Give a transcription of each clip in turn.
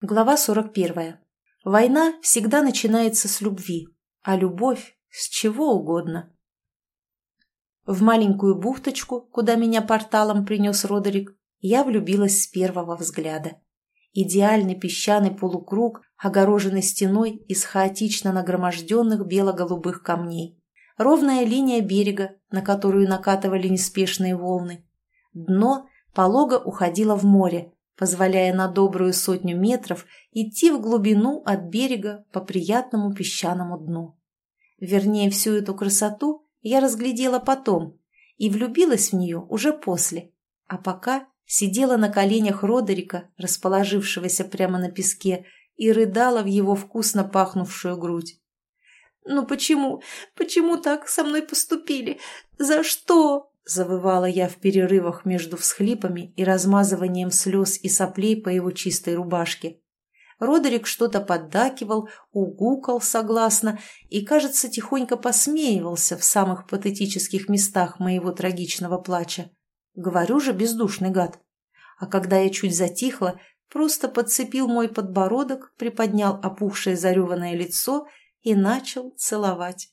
Глава 41. Война всегда начинается с любви, а любовь – с чего угодно. В маленькую бухточку, куда меня порталом принес Родерик, я влюбилась с первого взгляда. Идеальный песчаный полукруг, огороженный стеной из хаотично нагроможденных бело-голубых камней. Ровная линия берега, на которую накатывали неспешные волны. Дно полого уходило в море, позволяя на добрую сотню метров идти в глубину от берега по приятному песчаному дну. Вернее, всю эту красоту я разглядела потом и влюбилась в нее уже после, а пока сидела на коленях Родерика, расположившегося прямо на песке, и рыдала в его вкусно пахнувшую грудь. «Ну почему? Почему так со мной поступили? За что?» Завывала я в перерывах между всхлипами и размазыванием слез и соплей по его чистой рубашке. Родерик что-то поддакивал, угукал согласно и, кажется, тихонько посмеивался в самых патетических местах моего трагичного плача. Говорю же, бездушный гад. А когда я чуть затихла, просто подцепил мой подбородок, приподнял опухшее зареванное лицо и начал целовать.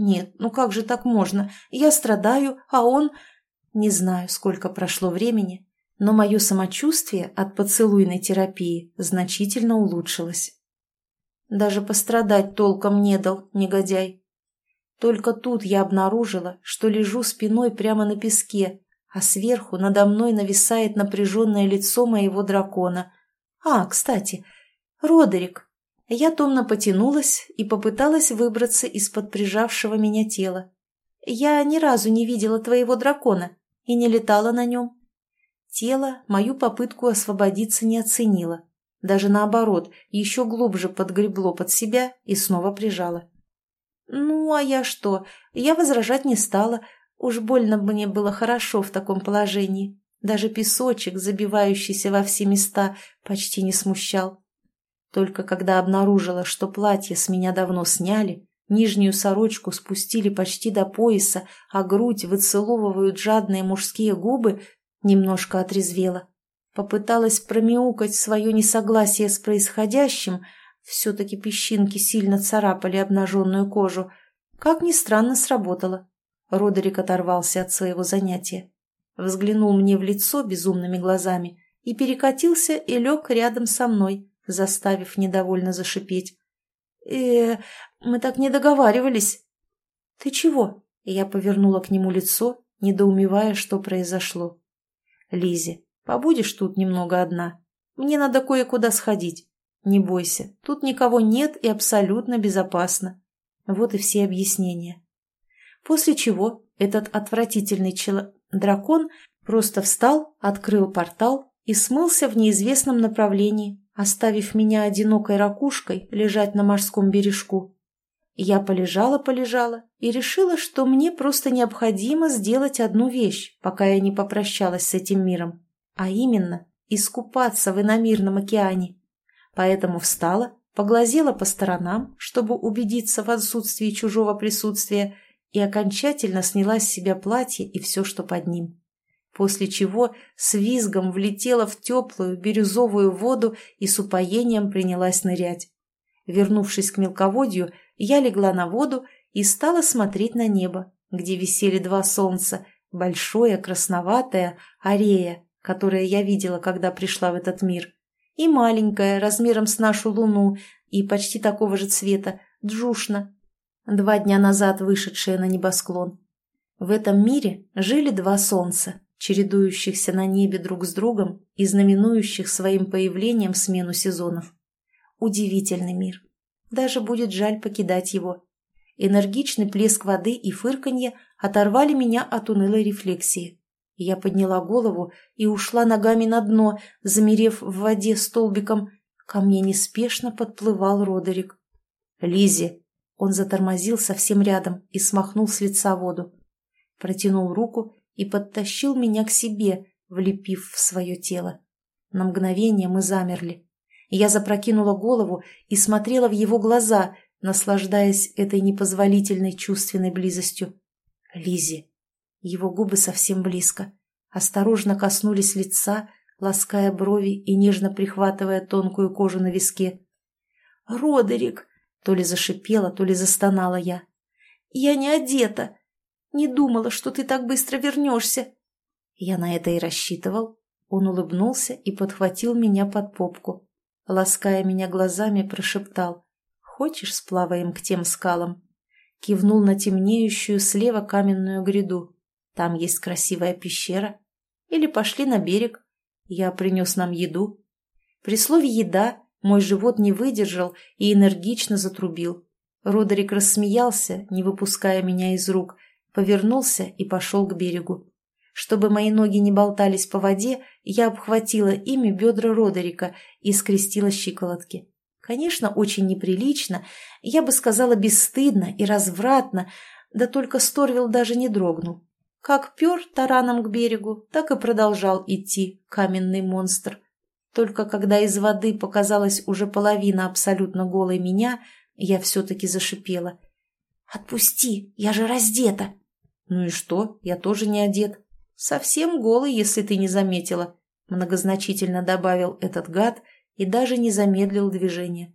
Нет, ну как же так можно? Я страдаю, а он... Не знаю, сколько прошло времени, но мое самочувствие от поцелуйной терапии значительно улучшилось. Даже пострадать толком не дал, негодяй. Только тут я обнаружила, что лежу спиной прямо на песке, а сверху надо мной нависает напряженное лицо моего дракона. А, кстати, Родерик, я томно потянулась и попыталась выбраться из-под прижавшего меня тела. Я ни разу не видела твоего дракона и не летала на нем. Тело мою попытку освободиться не оценило. Даже наоборот, еще глубже подгребло под себя и снова прижало. Ну, а я что? Я возражать не стала. Уж больно мне было хорошо в таком положении. Даже песочек, забивающийся во все места, почти не смущал. Только когда обнаружила, что платье с меня давно сняли, нижнюю сорочку спустили почти до пояса, а грудь выцеловывают жадные мужские губы, немножко отрезвела. Попыталась промяукать свое несогласие с происходящим, все-таки песчинки сильно царапали обнаженную кожу. Как ни странно, сработало. Родерик оторвался от своего занятия. Взглянул мне в лицо безумными глазами и перекатился и лег рядом со мной, заставив недовольно зашипеть. э мы так не договаривались». «Ты чего?» Я повернула к нему лицо, недоумевая, что произошло. Лизи, побудешь тут немного одна? Мне надо кое-куда сходить. Не бойся, тут никого нет и абсолютно безопасно». Вот и все объяснения. После чего этот отвратительный чело... дракон просто встал, открыл портал и смылся в неизвестном направлении, оставив меня одинокой ракушкой лежать на морском бережку. Я полежала-полежала и решила, что мне просто необходимо сделать одну вещь, пока я не попрощалась с этим миром, а именно искупаться в иномирном океане. Поэтому встала, поглазела по сторонам, чтобы убедиться в отсутствии чужого присутствия, и окончательно сняла с себя платье и все, что под ним после чего с визгом влетела в теплую бирюзовую воду и с упоением принялась нырять. Вернувшись к мелководью, я легла на воду и стала смотреть на небо, где висели два солнца, большое красноватое Арея, которое я видела, когда пришла в этот мир, и маленькое, размером с нашу луну, и почти такого же цвета, Джушна, два дня назад вышедшее на небосклон. В этом мире жили два солнца, чередующихся на небе друг с другом и знаменующих своим появлением смену сезонов. Удивительный мир. Даже будет жаль покидать его. Энергичный плеск воды и фырканье оторвали меня от унылой рефлексии. Я подняла голову и ушла ногами на дно, замерев в воде столбиком. Ко мне неспешно подплывал Родерик. Лизи. Он затормозил совсем рядом и смахнул с лица воду. Протянул руку и подтащил меня к себе, влепив в свое тело. На мгновение мы замерли. Я запрокинула голову и смотрела в его глаза, наслаждаясь этой непозволительной чувственной близостью. Лизи. Его губы совсем близко. Осторожно коснулись лица, лаская брови и нежно прихватывая тонкую кожу на виске. «Родерик!» — то ли зашипела, то ли застонала я. «Я не одета! Не думала, что ты так быстро вернешься!» Я на это и рассчитывал. Он улыбнулся и подхватил меня под попку. Лаская меня глазами, прошептал. «Хочешь, сплаваем к тем скалам?» Кивнул на темнеющую слева каменную гряду. «Там есть красивая пещера. Или пошли на берег. Я принес нам еду». При слове «еда» мой живот не выдержал и энергично затрубил. Родерик рассмеялся, не выпуская меня из рук, повернулся и пошел к берегу. Чтобы мои ноги не болтались по воде, я обхватила ими бедра Родерика и скрестила щиколотки. Конечно, очень неприлично, я бы сказала бесстыдно и развратно, да только Сторвил даже не дрогнул. Как пер тараном к берегу, так и продолжал идти каменный монстр. Только когда из воды показалась уже половина абсолютно голой меня, я все-таки зашипела. «Отпусти, я же раздета!» «Ну и что? Я тоже не одет. «Совсем голый, если ты не заметила», — многозначительно добавил этот гад и даже не замедлил движение.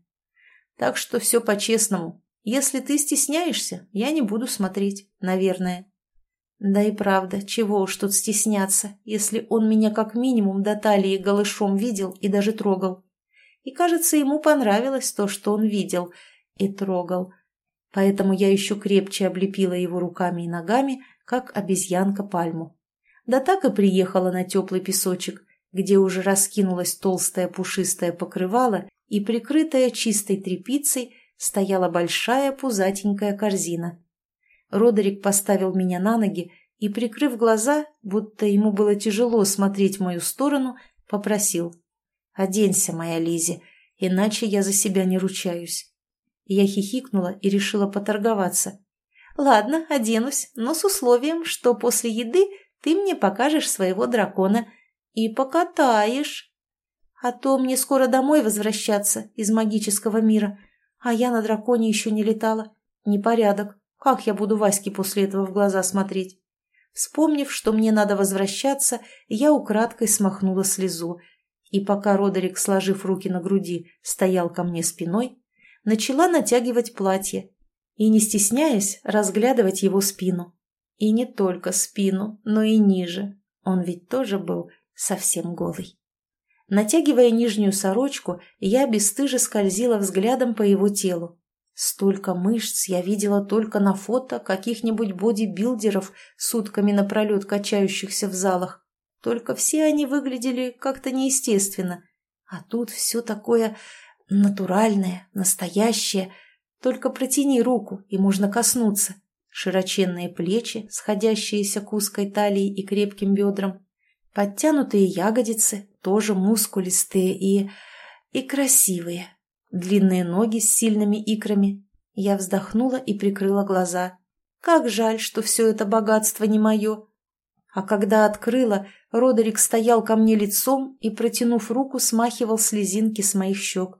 «Так что все по-честному. Если ты стесняешься, я не буду смотреть, наверное». Да и правда, чего уж тут стесняться, если он меня как минимум до талии голышом видел и даже трогал. И, кажется, ему понравилось то, что он видел и трогал. Поэтому я еще крепче облепила его руками и ногами, как обезьянка пальму да так и приехала на теплый песочек, где уже раскинулось толстое пушистое покрывало и, прикрытая чистой тряпицей, стояла большая пузатенькая корзина. Родерик поставил меня на ноги и, прикрыв глаза, будто ему было тяжело смотреть в мою сторону, попросил «Оденься, моя Лизи, иначе я за себя не ручаюсь». Я хихикнула и решила поторговаться. «Ладно, оденусь, но с условием, что после еды ты мне покажешь своего дракона и покатаешь. А то мне скоро домой возвращаться из магического мира, а я на драконе еще не летала. Непорядок. Как я буду Ваське после этого в глаза смотреть? Вспомнив, что мне надо возвращаться, я украдкой смахнула слезу, и пока Родерик, сложив руки на груди, стоял ко мне спиной, начала натягивать платье и, не стесняясь, разглядывать его спину. И не только спину, но и ниже. Он ведь тоже был совсем голый. Натягивая нижнюю сорочку, я бесстыже скользила взглядом по его телу. Столько мышц я видела только на фото каких-нибудь бодибилдеров, сутками напролет качающихся в залах. Только все они выглядели как-то неестественно. А тут все такое натуральное, настоящее. Только протяни руку, и можно коснуться широченные плечи, сходящиеся к узкой талии и крепким бедрам, подтянутые ягодицы, тоже мускулистые и... и красивые, длинные ноги с сильными икрами. Я вздохнула и прикрыла глаза. Как жаль, что все это богатство не мое. А когда открыла, Родерик стоял ко мне лицом и, протянув руку, смахивал слезинки с моих щек.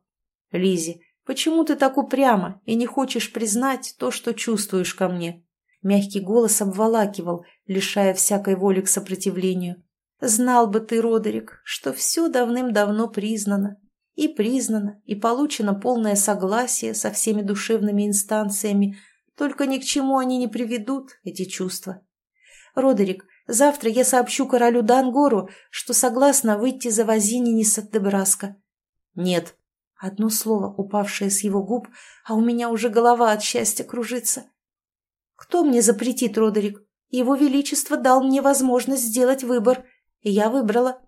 Лизи, почему ты так упряма и не хочешь признать то, что чувствуешь ко мне?» Мягкий голос обволакивал, лишая всякой воли к сопротивлению. «Знал бы ты, Родерик, что все давным-давно признано. И признано, и получено полное согласие со всеми душевными инстанциями, только ни к чему они не приведут, эти чувства. Родерик, завтра я сообщу королю Дангору, что согласна выйти за Вазининиса Дебраска». «Нет». Одно слово, упавшее с его губ, а у меня уже голова от счастья кружится. Кто мне запретит, Родерик? Его Величество дал мне возможность сделать выбор, и я выбрала.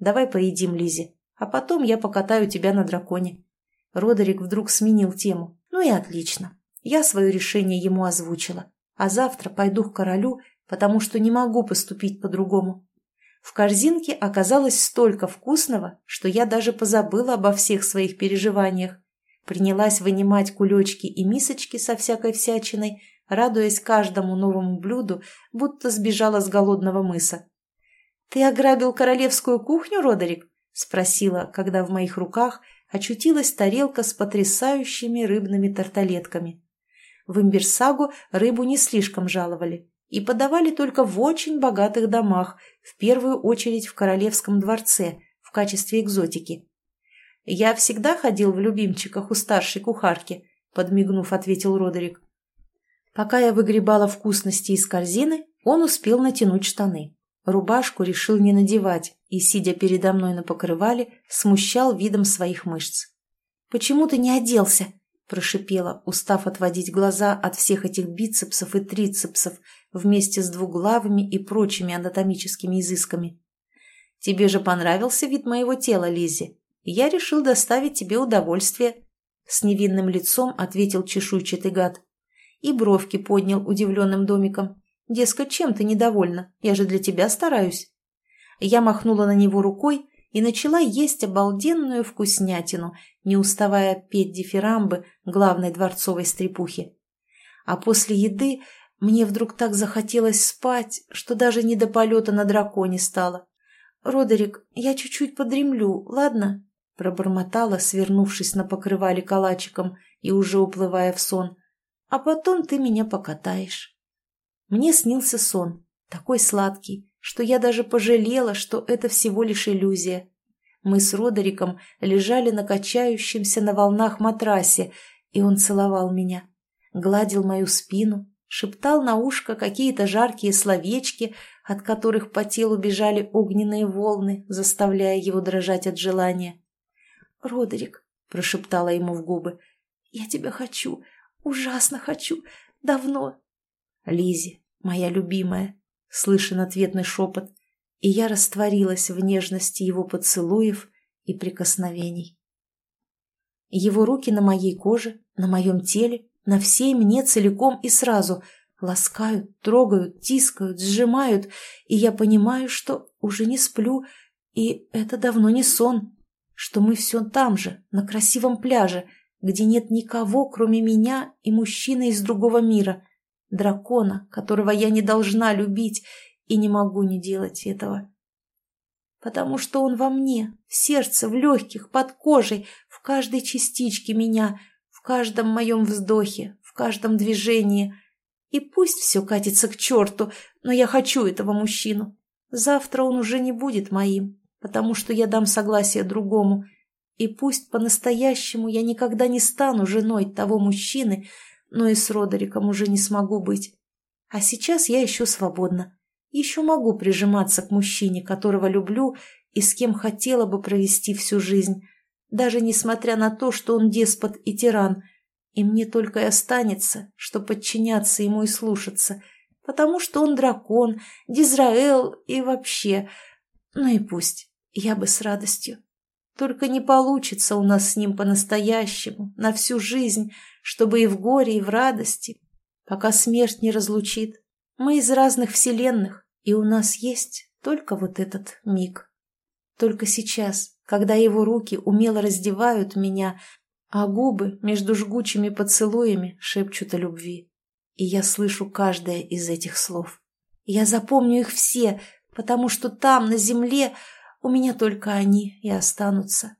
Давай поедим, Лизи, а потом я покатаю тебя на драконе. Родерик вдруг сменил тему. Ну и отлично. Я свое решение ему озвучила. А завтра пойду к королю, потому что не могу поступить по-другому. В корзинке оказалось столько вкусного, что я даже позабыла обо всех своих переживаниях. Принялась вынимать кулечки и мисочки со всякой всячиной, радуясь каждому новому блюду, будто сбежала с голодного мыса. «Ты ограбил королевскую кухню, Родерик?» — спросила, когда в моих руках очутилась тарелка с потрясающими рыбными тарталетками. В Имберсагу рыбу не слишком жаловали. И подавали только в очень богатых домах, в первую очередь в королевском дворце, в качестве экзотики. «Я всегда ходил в любимчиках у старшей кухарки», — подмигнув, ответил Родерик. Пока я выгребала вкусности из корзины, он успел натянуть штаны. Рубашку решил не надевать и, сидя передо мной на покрывале, смущал видом своих мышц. «Почему ты не оделся?» – прошипела, устав отводить глаза от всех этих бицепсов и трицепсов вместе с двуглавыми и прочими анатомическими изысками. «Тебе же понравился вид моего тела, Лиззи. Я решил доставить тебе удовольствие», – с невинным лицом ответил чешуйчатый гад. И бровки поднял удивленным домиком. «Дескать, чем ты недовольна? Я же для тебя стараюсь». Я махнула на него рукой и начала есть обалденную вкуснятину, не уставая петь дифирамбы главной дворцовой стрепухи. А после еды мне вдруг так захотелось спать, что даже не до полета на драконе стало. «Родерик, я чуть-чуть подремлю, ладно?» пробормотала, свернувшись на покрывале калачиком и уже уплывая в сон. «А потом ты меня покатаешь». Мне снился сон, такой сладкий, что я даже пожалела, что это всего лишь иллюзия. Мы с Родериком лежали на качающемся на волнах матрасе, и он целовал меня, гладил мою спину, шептал на ушко какие-то жаркие словечки, от которых по телу бежали огненные волны, заставляя его дрожать от желания. «Родерик», — прошептала ему в губы, — «я тебя хочу, ужасно хочу, давно». Лизи, моя любимая, слышен ответный шепот, и я растворилась в нежности его поцелуев и прикосновений. Его руки на моей коже, на моем теле, на всей мне целиком и сразу. Ласкают, трогают, тискают, сжимают, и я понимаю, что уже не сплю, и это давно не сон, что мы все там же, на красивом пляже, где нет никого, кроме меня и мужчины из другого мира, дракона, которого я не должна любить и не могу не делать этого. Потому что он во мне, в сердце, в легких, под кожей, в каждой частичке меня, каждом моем вздохе, в каждом движении. И пусть все катится к черту, но я хочу этого мужчину. Завтра он уже не будет моим, потому что я дам согласие другому. И пусть по-настоящему я никогда не стану женой того мужчины, но и с Родериком уже не смогу быть. А сейчас я еще свободна. Еще могу прижиматься к мужчине, которого люблю и с кем хотела бы провести всю жизнь, даже несмотря на то, что он деспот и тиран, и мне только и останется, что подчиняться ему и слушаться, потому что он дракон, Дизраэл и вообще... Ну и пусть, я бы с радостью. Только не получится у нас с ним по-настоящему, на всю жизнь, чтобы и в горе, и в радости, пока смерть не разлучит. Мы из разных вселенных, и у нас есть только вот этот миг. Только сейчас, когда его руки умело раздевают меня, а губы между жгучими поцелуями шепчут о любви. И я слышу каждое из этих слов. Я запомню их все, потому что там, на земле, у меня только они и останутся.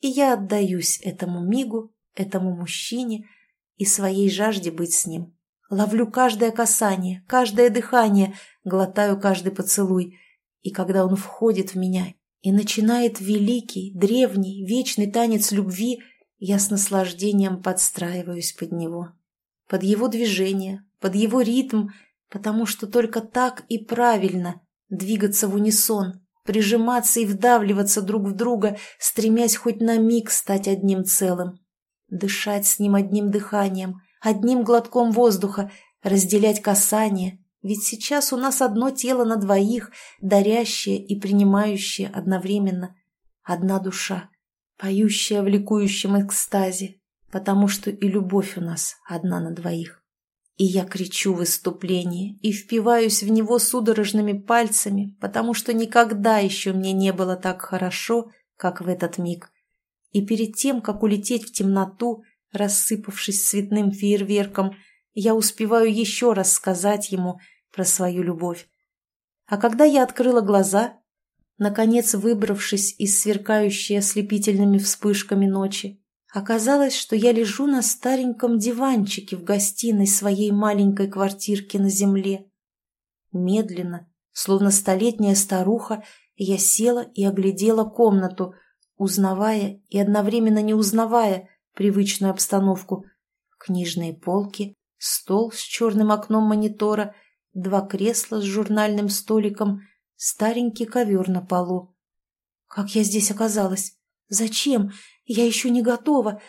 И я отдаюсь этому мигу, этому мужчине и своей жажде быть с ним. Ловлю каждое касание, каждое дыхание, глотаю каждый поцелуй. И когда он входит в меня и начинает великий, древний, вечный танец любви, я с наслаждением подстраиваюсь под него. Под его движение, под его ритм, потому что только так и правильно двигаться в унисон, прижиматься и вдавливаться друг в друга, стремясь хоть на миг стать одним целым. Дышать с ним одним дыханием, одним глотком воздуха, разделять касание, ведь сейчас у нас одно тело на двоих, дарящее и принимающее одновременно. Одна душа, поющая в ликующем экстазе, потому что и любовь у нас одна на двоих. И я кричу в выступлении и впиваюсь в него судорожными пальцами, потому что никогда еще мне не было так хорошо, как в этот миг. И перед тем, как улететь в темноту, Рассыпавшись цветным фейерверком, я успеваю еще раз сказать ему про свою любовь. А когда я открыла глаза, наконец выбравшись из сверкающей ослепительными вспышками ночи, оказалось, что я лежу на стареньком диванчике в гостиной своей маленькой квартирки на земле, Медленно, словно столетняя старуха, я села и оглядела комнату, узнавая и одновременно не узнавая привычную обстановку. Книжные полки, стол с черным окном монитора, два кресла с журнальным столиком, старенький ковер на полу. Как я здесь оказалась? Зачем? Я еще не готова.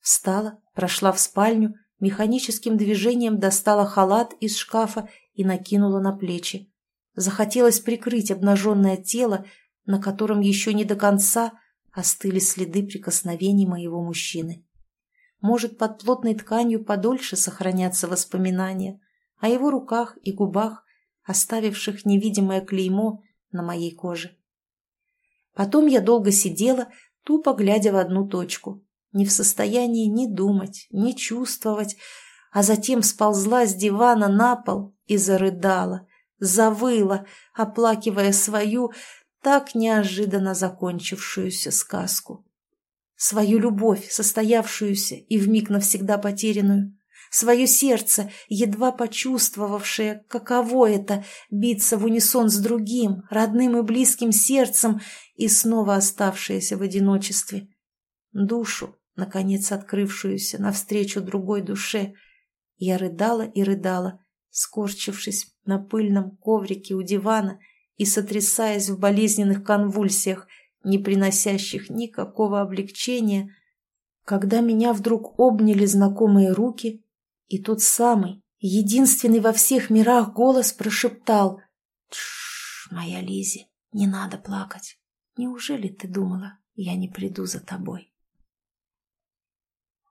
Встала, прошла в спальню, механическим движением достала халат из шкафа и накинула на плечи. Захотелось прикрыть обнаженное тело, на котором еще не до конца остыли следы прикосновений моего мужчины. Может, под плотной тканью подольше сохранятся воспоминания о его руках и губах, оставивших невидимое клеймо на моей коже. Потом я долго сидела, тупо глядя в одну точку, не в состоянии ни думать, ни чувствовать, а затем сползла с дивана на пол и зарыдала, завыла, оплакивая свою, так неожиданно закончившуюся сказку. Свою любовь, состоявшуюся и вмиг навсегда потерянную, свое сердце, едва почувствовавшее, каково это — биться в унисон с другим, родным и близким сердцем и снова оставшееся в одиночестве. Душу, наконец открывшуюся навстречу другой душе. Я рыдала и рыдала, скорчившись на пыльном коврике у дивана и сотрясаясь в болезненных конвульсиях, не приносящих никакого облегчения, когда меня вдруг обняли знакомые руки, и тот самый, единственный во всех мирах голос прошептал «Тш, моя Лизи, не надо плакать. Неужели ты думала, я не приду за тобой?»